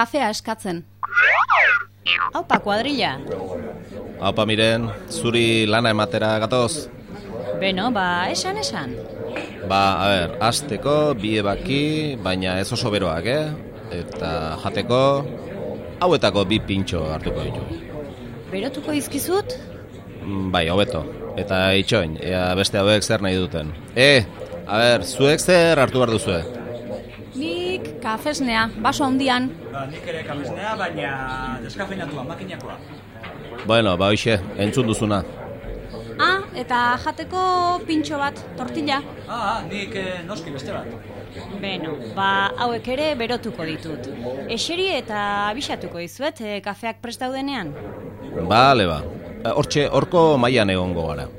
kafea eskatzen. Haupa kuadrilla. Haupa miren, zuri lana ematera gatoz? Beno, ba, esan, esan. Ba, a ber, azteko, bi ebaki, baina ez oso beroak, eh? Eta jateko, hauetako bi pintxo hartuko ditu. Berotuko izkizut? Mm, Bai, hobeto. Eta itxoin, ea beste hauek zer nahi duten. E, a ber, zuek zer hartu behar duzue? Nik kafesnea, baso handian. Ba, nik ere kafesnea, baina deskafeinatua, makinakoa. Bueno, ba hoxe, entzun duzuna. Ah, eta jateko pintxo bat, tortilla. Ah, nik eh, noski beste bat. Beno, ba, hauek ere berotuko ditut. Eseri eta abisatuko dizuet eh, kafeak prest daudenean. Bale, ba. Hortxe, horko mailan egongo gara.